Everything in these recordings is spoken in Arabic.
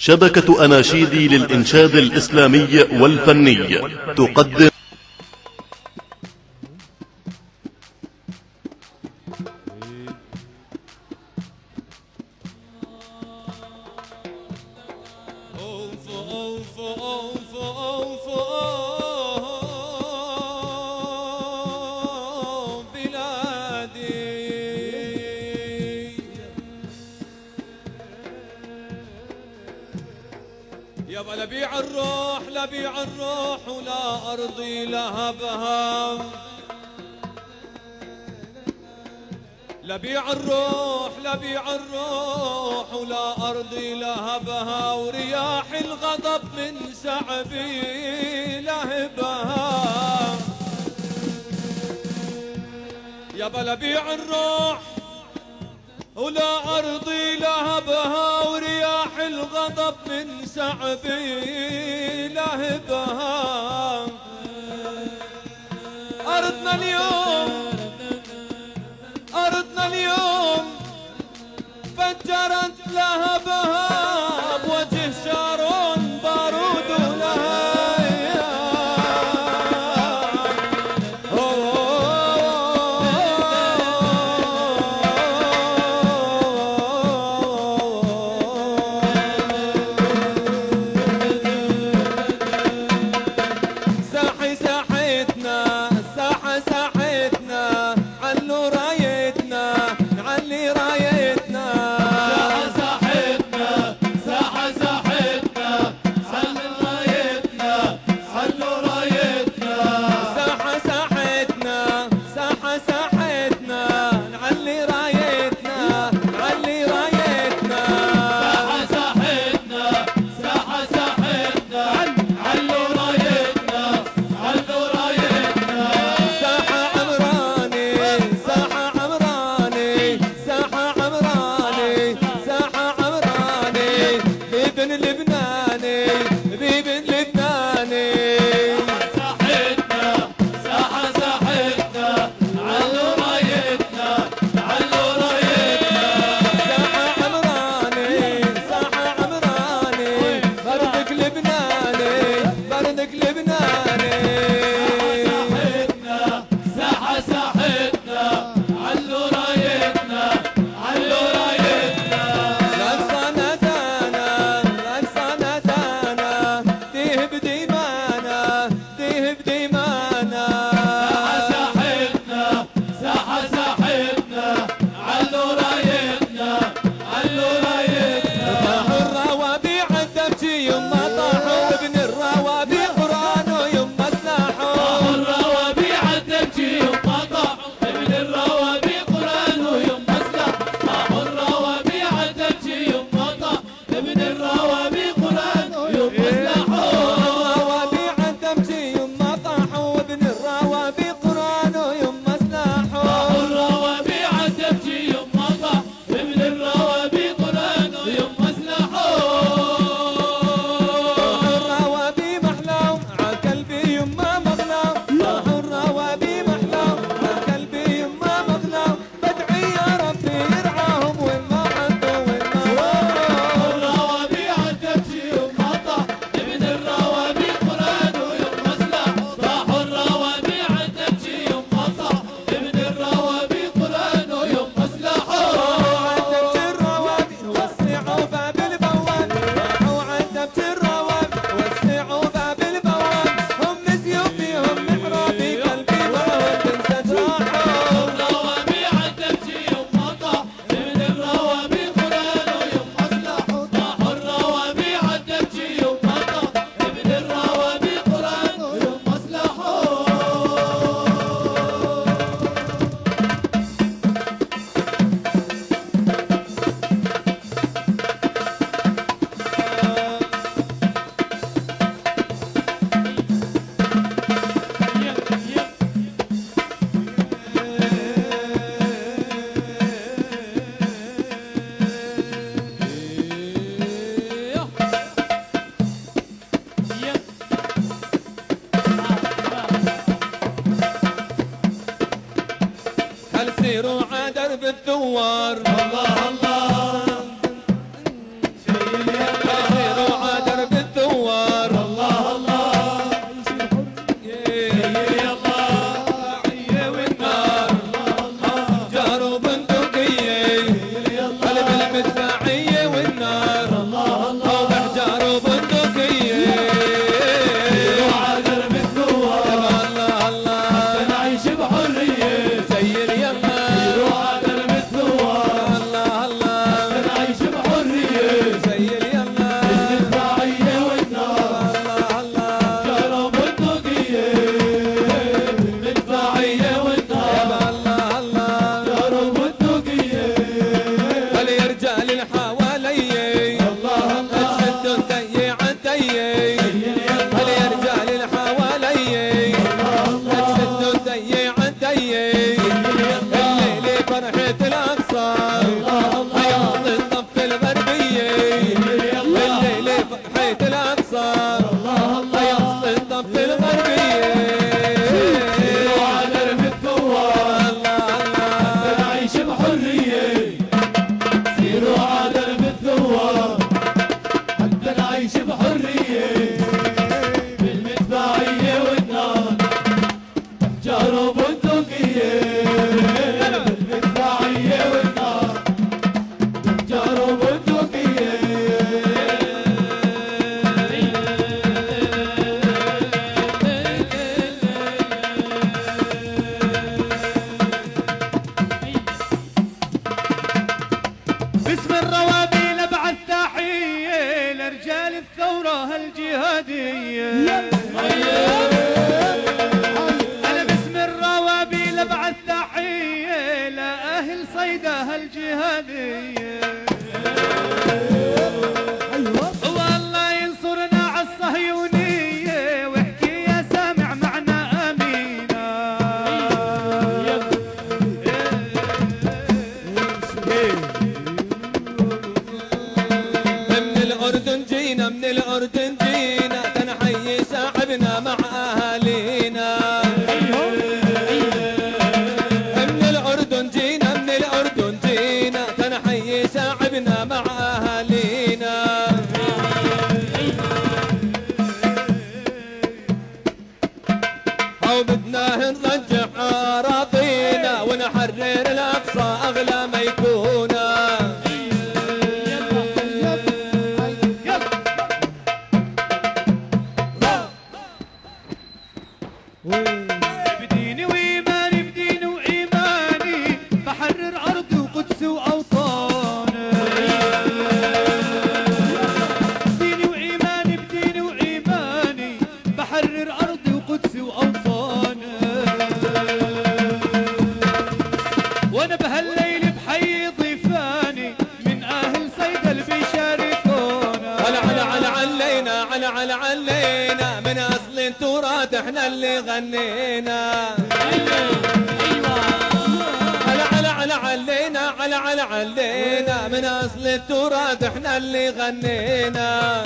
شبكة أناشيدي للإنشاد الإسلامي والفني تقدم الروح ولا أرضي لهبها ورياح الغضب من سعبي لهبها. يا بلا بيع الروح ولا أرضي لهبها ورياح الغضب من سعبي لهبها. أرضنا اليوم فجرت لهبها Mm. المراد إحنا اللي غنينا.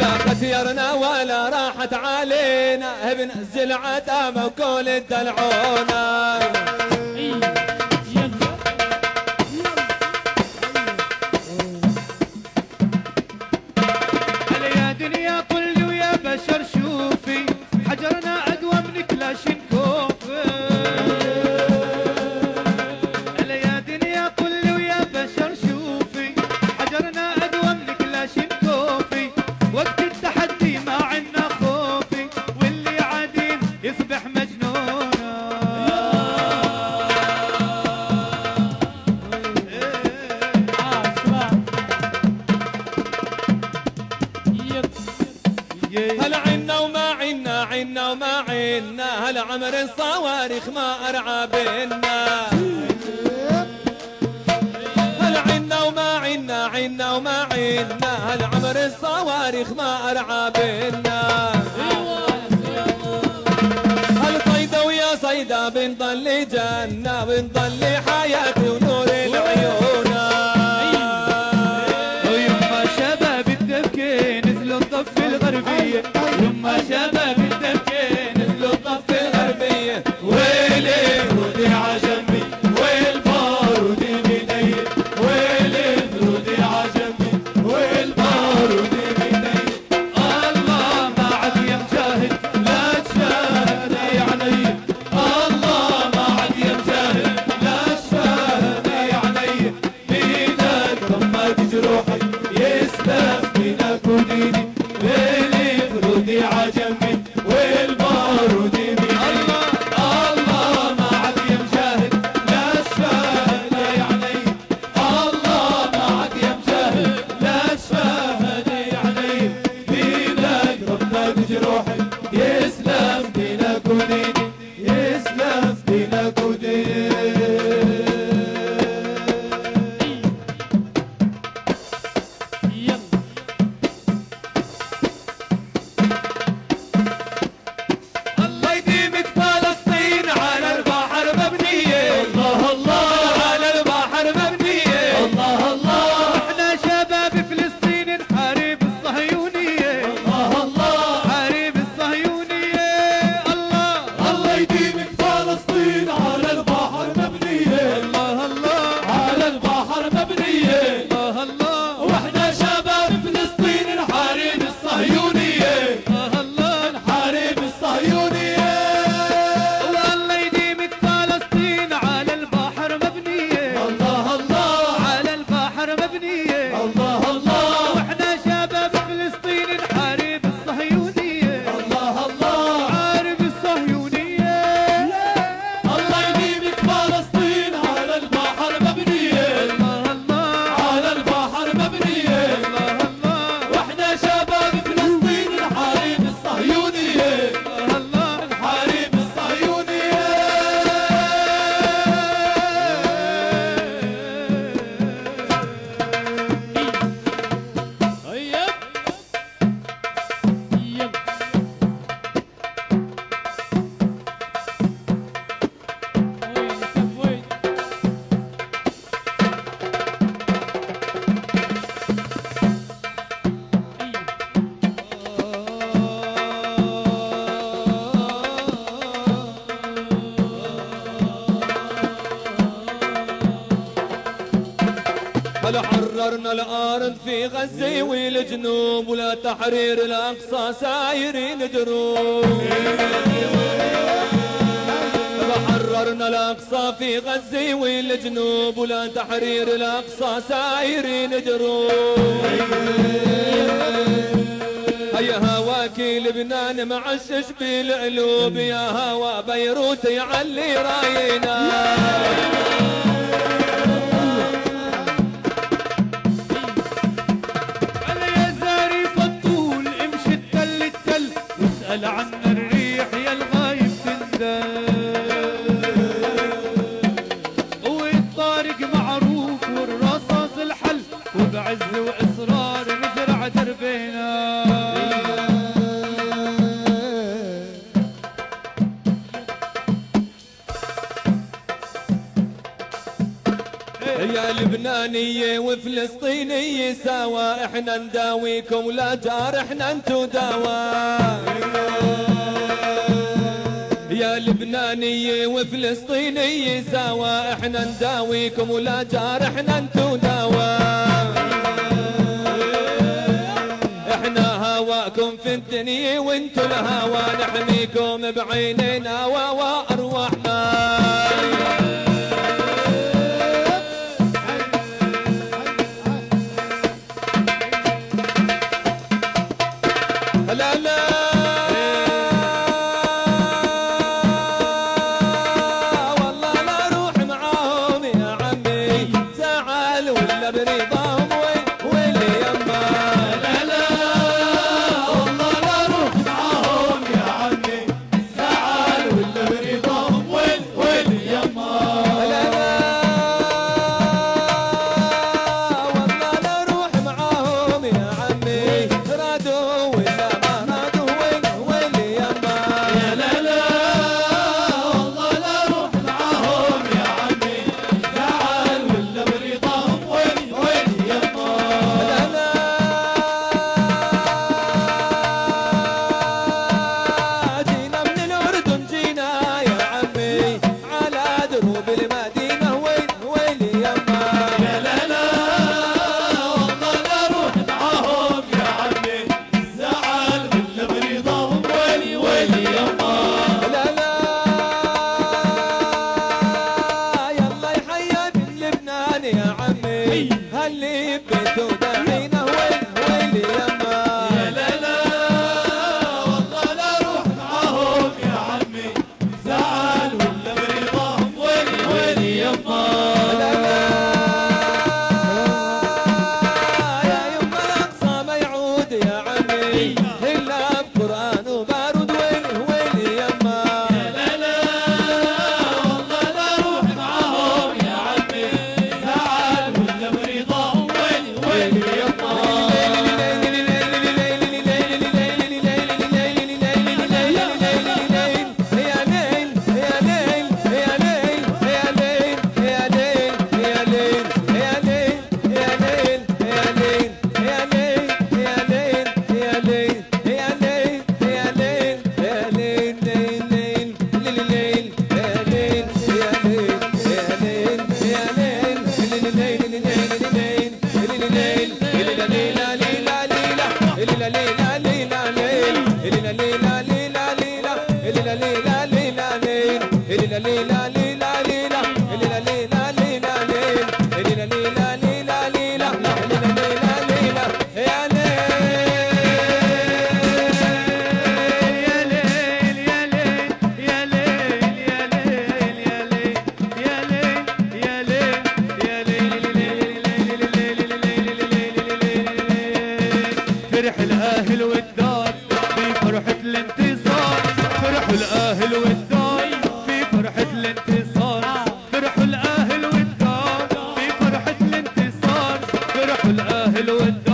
لا ختيرنا ولا راحت علينا. بنزل عتامة وكل الدلعونة بينا وما عينا هالعمر الصواريخ ما أرعى بينا. هالعنا وما عنا عنا وما عنا هالعمر الصواريخ ما أرعى بينا. هالصيدة ويا صيدا بنضل جنة بنضل حياتي الشبابية يما شباب الدبكة. الغرب في غزة والجنوب ولا تحرير الأقصى سايرين دروب حررنا الأقصى في غزة والجنوب ولا تحرير الأقصى سايرين دروب هيا هواكي لبنان معشش بالقلوب يا هوا بيروت يعلي راينا. يا لبنانية وفلسطينية سوا إحنا نداويكم ولا جارحنا أنتو دوا يا لبنانية وفلسطينية سوا إحنا نداويكم ولا جارحنا أنتو دوا إحنا هواكم في الدنيا وأنتو الهوا نحميكم بعينينا وارواحنا الاهل والدار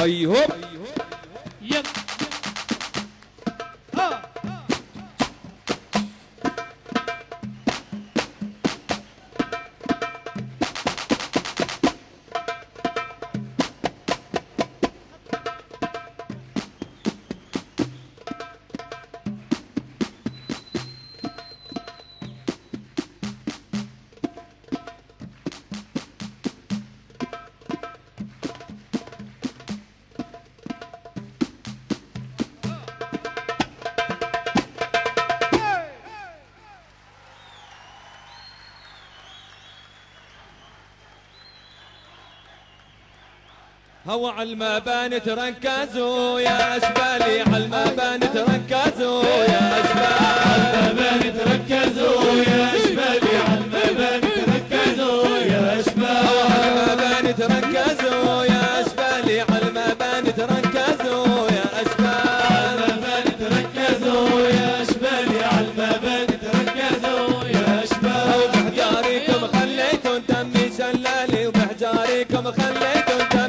I hope هو على المباني تركزوا يا اشبالي على المباني تركزوا يا اسبالي على المباني تركزوا يا اسبالي على المباني تركزوا يا على المباني تركزوا يا على المباني تركزوا يا على المباني تركزوا يا على المباني تركزوا يا وبحجاريكم خليتم دمي